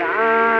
Yeah.